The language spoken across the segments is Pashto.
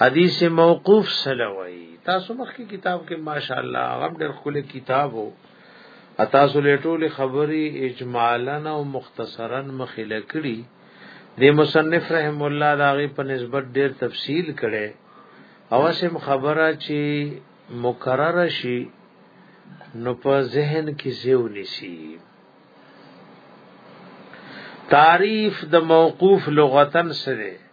حدیث موقوف سلوی تاسو مخکې کتاب کې ماشاءالله غم ډېر خل کتابو تاسو لټول خبري اجمالا او مختصرا مخله کړي د مصنف رحم الله داغه په نسبت ډېر تفصیل کړي اوسم خبره چې مکرر شي نو په ذهن کې زیو نشي تعریف د موقوف لغتن سره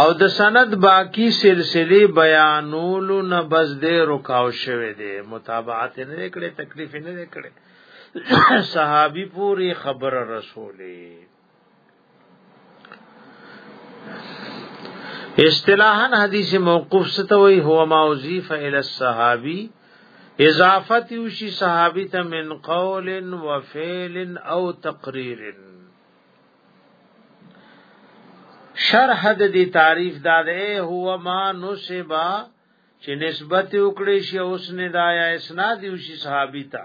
او د سند باقی سلسله بیانولو نه بس دې رکاو شوه دې متابعت نه کړې تکلیف نه کړې صحابي پوری خبر رسولې اصطلاحا حدیث موقوف ستوي هو ما اضيف الى الصحابي اضافت یوشی صحابی تا من قول و فعل او تقریر شرح د دې تعریف دا ده هو ما نسبا چې نسبت وکړي شي اوس نه دا یا اسناد یو شي صحابي ته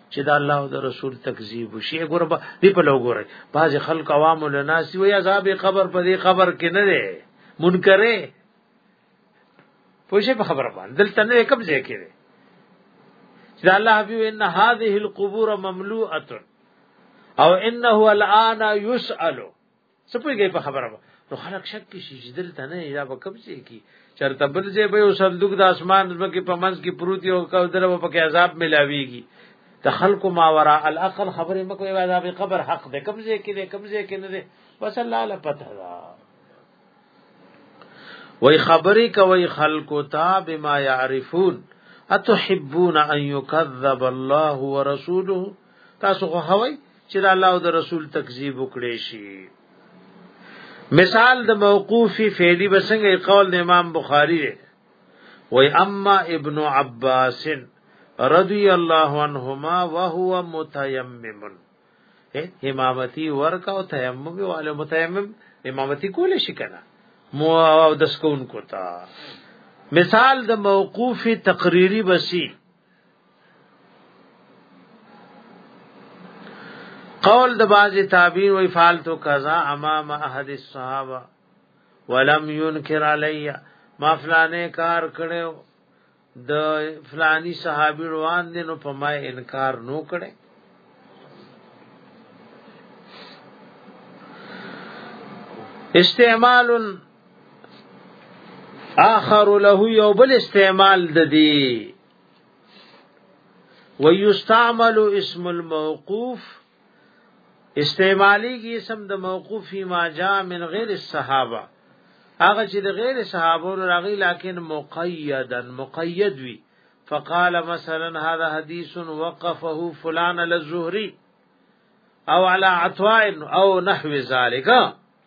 چې دا الله او د رسول تکذیب وشي ګور به دی په لوګوري بعض خلک عوام الناس وي عذاب قبر په دې خبر کې نه دی منکره پوښې په خبره باندې دلته نه کوم ځای کې دی چې الله حبیب ان هذه القبور مملوءه او انه الان يسأل څه پوهیږي په خبره به نو خلک شک کې شي چې دلته نه یا به کوم څه کی چرته بل ځای به یو صندوق د اسمان زمکه په منځ کې پروت یو کو دره په کې عذاب ملاويږي د خلکو ما ورا الاقل خبرې مکو یو عذاب قبر حق ده کوم ځای کې ده کوم ځای کې نه ده بس الله له پته ده وای خبرې کوي خلکو ته بما يعرفون اتحبون ان يكذب الله ورسوله تاسو خو هوي چې د الله او د رسول تکذیب وکړي شي مثال د موقوفی فعلی بسنګ قول د امام بخاری دی وای اما ابن عباس رضی الله عنهما وهو متیمم امامتی ورکا او تیمم والے متیمم امامتی کول شي کنه مو او دسکون کوتا مثال د موقوف تقریری بسی قول د باز تابعین وی فالتو قضا امام احد الصحابه ولم ينكر علي ما فلانه کار کړو د فلانی صحابي روان دي نو په ما انکار نو کړي استعمال اخر له یو بل استعمال د دی ويستعمل اسم الموقوف استعمالی کی اسم د موقوف ما جاء من غیر الصحابه هغه چې د غیر صحابو راغی لکن مقیدا مقید وی فقال مثلا هذا حديث وقفه فلان للزهري او على عطاء او نحو ذلك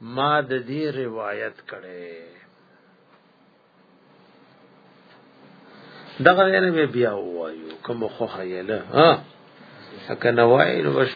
ما د دې روایت کړي دغه نه بیا وایو کوم خو هیله ها کنه وایو